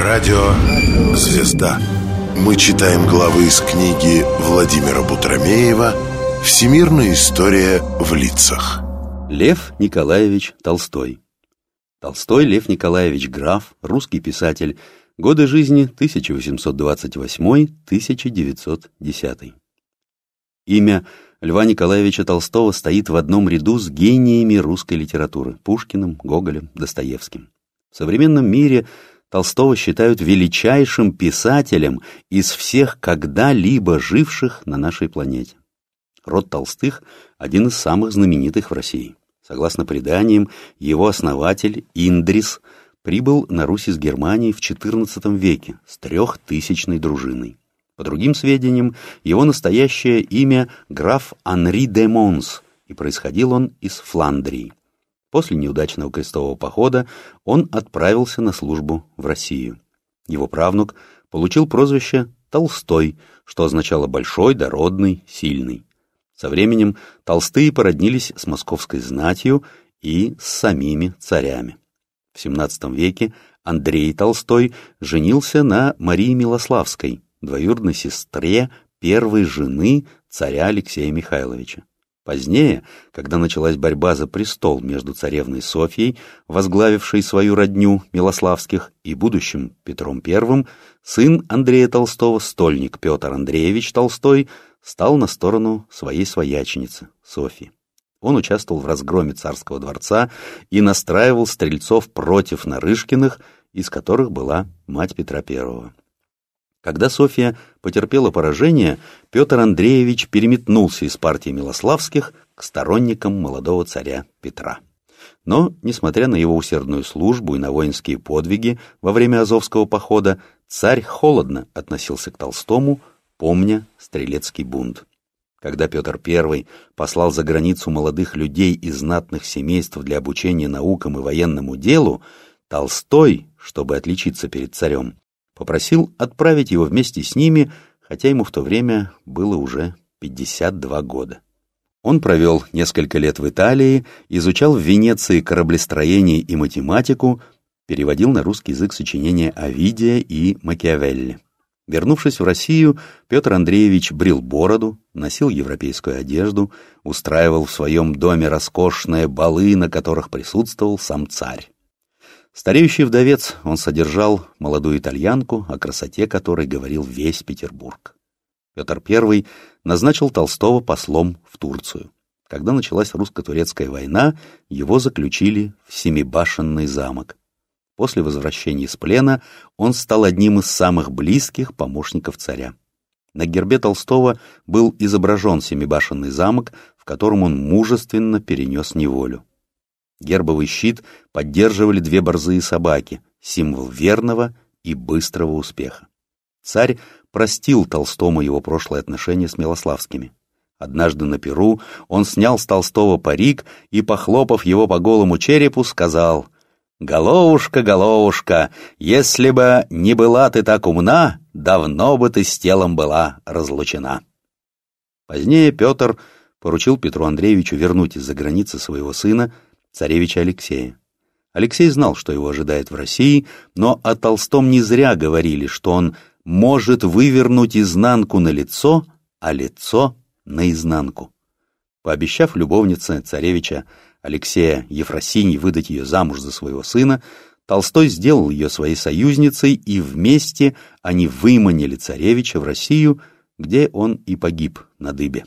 Радио «Звезда». Мы читаем главы из книги Владимира Бутромеева «Всемирная история в лицах». Лев Николаевич Толстой Толстой Лев Николаевич Граф, русский писатель, годы жизни 1828-1910. Имя Льва Николаевича Толстого стоит в одном ряду с гениями русской литературы – Пушкиным, Гоголем, Достоевским. В современном мире Толстого считают величайшим писателем из всех когда-либо живших на нашей планете. Род Толстых – один из самых знаменитых в России. Согласно преданиям, его основатель Индрис прибыл на Русь из Германии в XIV веке с трехтысячной дружиной. По другим сведениям, его настоящее имя граф Анри де Монс, и происходил он из Фландрии. После неудачного крестового похода он отправился на службу в Россию. Его правнук получил прозвище Толстой, что означало «большой, дородный, сильный». Со временем Толстые породнились с московской знатью и с самими царями. В XVII веке Андрей Толстой женился на Марии Милославской, двоюродной сестре первой жены царя Алексея Михайловича. Позднее, когда началась борьба за престол между царевной Софьей, возглавившей свою родню Милославских, и будущим Петром I, сын Андрея Толстого, стольник Петр Андреевич Толстой, стал на сторону своей свояченицы, Софьи. Он участвовал в разгроме царского дворца и настраивал стрельцов против Нарышкиных, из которых была мать Петра I. Когда Софья потерпела поражение, Петр Андреевич переметнулся из партии Милославских к сторонникам молодого царя Петра. Но, несмотря на его усердную службу и на воинские подвиги во время Азовского похода, царь холодно относился к Толстому, помня стрелецкий бунт. Когда Петр I послал за границу молодых людей из знатных семейств для обучения наукам и военному делу, Толстой, чтобы отличиться перед царем, попросил отправить его вместе с ними, хотя ему в то время было уже 52 года. Он провел несколько лет в Италии, изучал в Венеции кораблестроение и математику, переводил на русский язык сочинения Овидия и Макиавелли. Вернувшись в Россию, Петр Андреевич брил бороду, носил европейскую одежду, устраивал в своем доме роскошные балы, на которых присутствовал сам царь. Стареющий вдовец, он содержал молодую итальянку, о красоте которой говорил весь Петербург. Петр I назначил Толстого послом в Турцию. Когда началась русско-турецкая война, его заключили в Семибашенный замок. После возвращения из плена он стал одним из самых близких помощников царя. На гербе Толстого был изображен Семибашенный замок, в котором он мужественно перенес неволю. Гербовый щит поддерживали две борзые собаки, символ верного и быстрого успеха. Царь простил Толстому его прошлые отношения с Милославскими. Однажды на Перу он снял с Толстого парик и, похлопав его по голому черепу, сказал «Головушка, головушка, если бы не была ты так умна, давно бы ты с телом была разлучена». Позднее Петр поручил Петру Андреевичу вернуть из-за границы своего сына, царевича Алексея. Алексей знал, что его ожидает в России, но о Толстом не зря говорили, что он может вывернуть изнанку на лицо, а лицо наизнанку. Пообещав любовнице царевича Алексея Ефросиньи выдать ее замуж за своего сына, Толстой сделал ее своей союзницей, и вместе они выманили царевича в Россию, где он и погиб на дыбе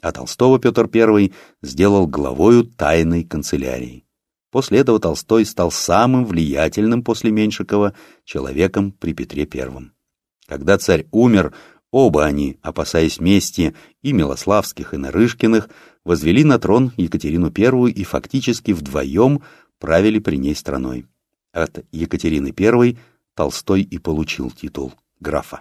а Толстого Петр I сделал главою тайной канцелярии. После этого Толстой стал самым влиятельным после Меньшикова человеком при Петре I. Когда царь умер, оба они, опасаясь мести и Милославских, и Нарышкиных, возвели на трон Екатерину I и фактически вдвоем правили при ней страной. От Екатерины I Толстой и получил титул графа.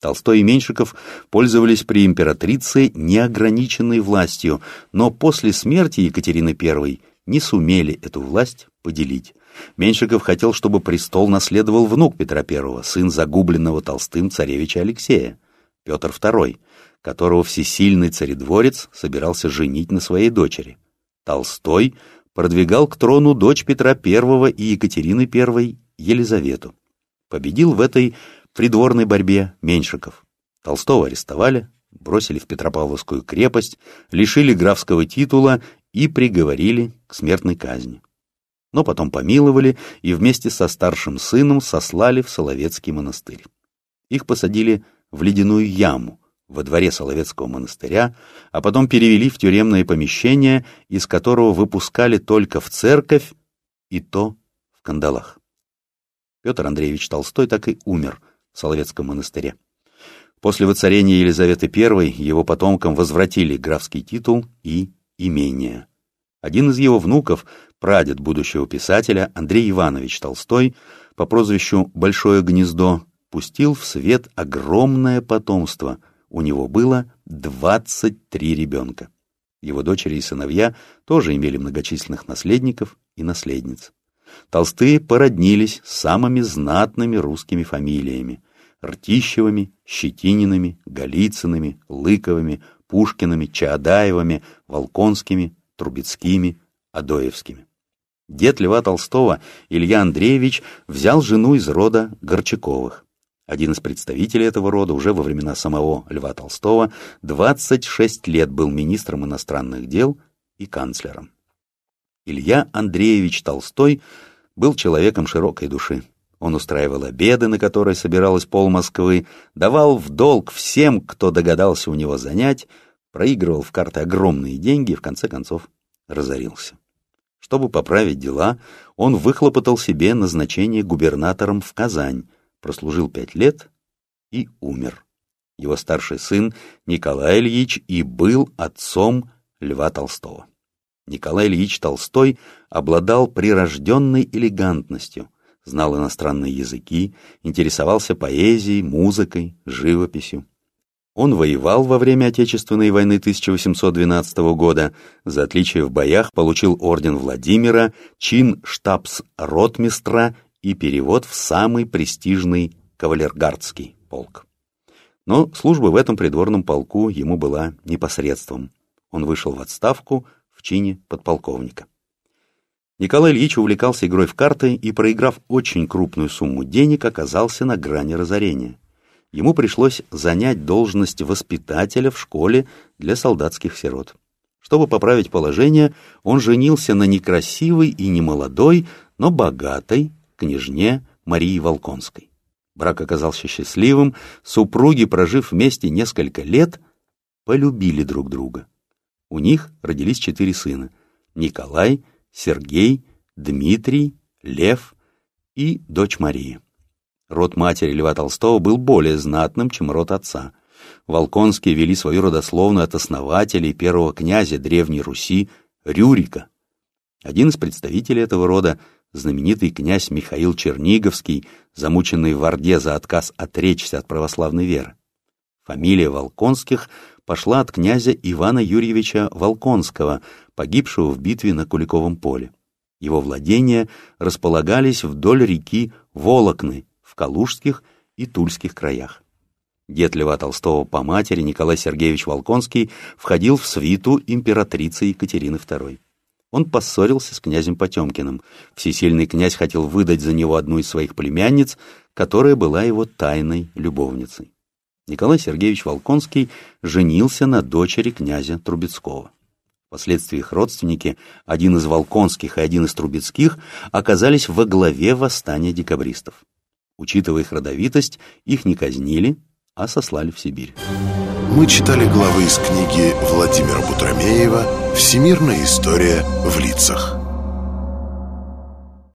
Толстой и Меньшиков пользовались при императрице неограниченной властью, но после смерти Екатерины I не сумели эту власть поделить. Меньшиков хотел, чтобы престол наследовал внук Петра I, сын загубленного Толстым царевича Алексея, Петр II, которого всесильный царедворец собирался женить на своей дочери. Толстой продвигал к трону дочь Петра I и Екатерины I Елизавету. Победил в этой придворной борьбе Меньшиков. Толстого арестовали, бросили в Петропавловскую крепость, лишили графского титула и приговорили к смертной казни. Но потом помиловали и вместе со старшим сыном сослали в Соловецкий монастырь. Их посадили в ледяную яму во дворе Соловецкого монастыря, а потом перевели в тюремное помещение, из которого выпускали только в церковь, и то в кандалах. Петр Андреевич Толстой так и умер в Соловецком монастыре. После воцарения Елизаветы I его потомкам возвратили графский титул и имение. Один из его внуков, прадед будущего писателя Андрей Иванович Толстой, по прозвищу «Большое гнездо», пустил в свет огромное потомство. У него было 23 ребенка. Его дочери и сыновья тоже имели многочисленных наследников и наследниц. Толстые породнились с самыми знатными русскими фамилиями – Ртищевыми, Щетининами, Голицынами, Лыковыми, Пушкиными, Чаадаевыми, Волконскими, Трубецкими, Адоевскими. Дед Льва Толстого, Илья Андреевич, взял жену из рода Горчаковых. Один из представителей этого рода уже во времена самого Льва Толстого 26 лет был министром иностранных дел и канцлером. Илья Андреевич Толстой был человеком широкой души. Он устраивал обеды, на которые собиралась пол Москвы, давал в долг всем, кто догадался у него занять, проигрывал в карты огромные деньги и, в конце концов, разорился. Чтобы поправить дела, он выхлопотал себе назначение губернатором в Казань, прослужил пять лет и умер. Его старший сын Николай Ильич и был отцом Льва Толстого. Николай Ильич Толстой обладал прирожденной элегантностью, знал иностранные языки, интересовался поэзией, музыкой, живописью. Он воевал во время Отечественной войны 1812 года, за отличие в боях получил орден Владимира, чин штабс-ротмистра и перевод в самый престижный кавалергардский полк. Но служба в этом придворном полку ему была непосредством. Он вышел в отставку в чине подполковника. Николай Ильич увлекался игрой в карты и, проиграв очень крупную сумму денег, оказался на грани разорения. Ему пришлось занять должность воспитателя в школе для солдатских сирот. Чтобы поправить положение, он женился на некрасивой и немолодой, но богатой княжне Марии Волконской. Брак оказался счастливым, супруги, прожив вместе несколько лет, полюбили друг друга. У них родились четыре сына — Николай, Сергей, Дмитрий, Лев и дочь Мария. Род матери Льва Толстого был более знатным, чем род отца. Волконские вели свою родословную от основателей первого князя Древней Руси Рюрика. Один из представителей этого рода знаменитый князь Михаил Черниговский, замученный в Орде за отказ отречься от православной веры. Фамилия Волконских пошла от князя Ивана Юрьевича Волконского, погибшего в битве на Куликовом поле. Его владения располагались вдоль реки Волокны в Калужских и Тульских краях. Дед Льва Толстого по матери Николай Сергеевич Волконский входил в свиту императрицы Екатерины II. Он поссорился с князем Потемкиным. Всесильный князь хотел выдать за него одну из своих племянниц, которая была его тайной любовницей. Николай Сергеевич Волконский женился на дочери князя Трубецкого. Впоследствии их родственники, один из Волконских и один из Трубецких, оказались во главе восстания декабристов. Учитывая их родовитость, их не казнили, а сослали в Сибирь. Мы читали главы из книги Владимира Бутромеева «Всемирная история в лицах».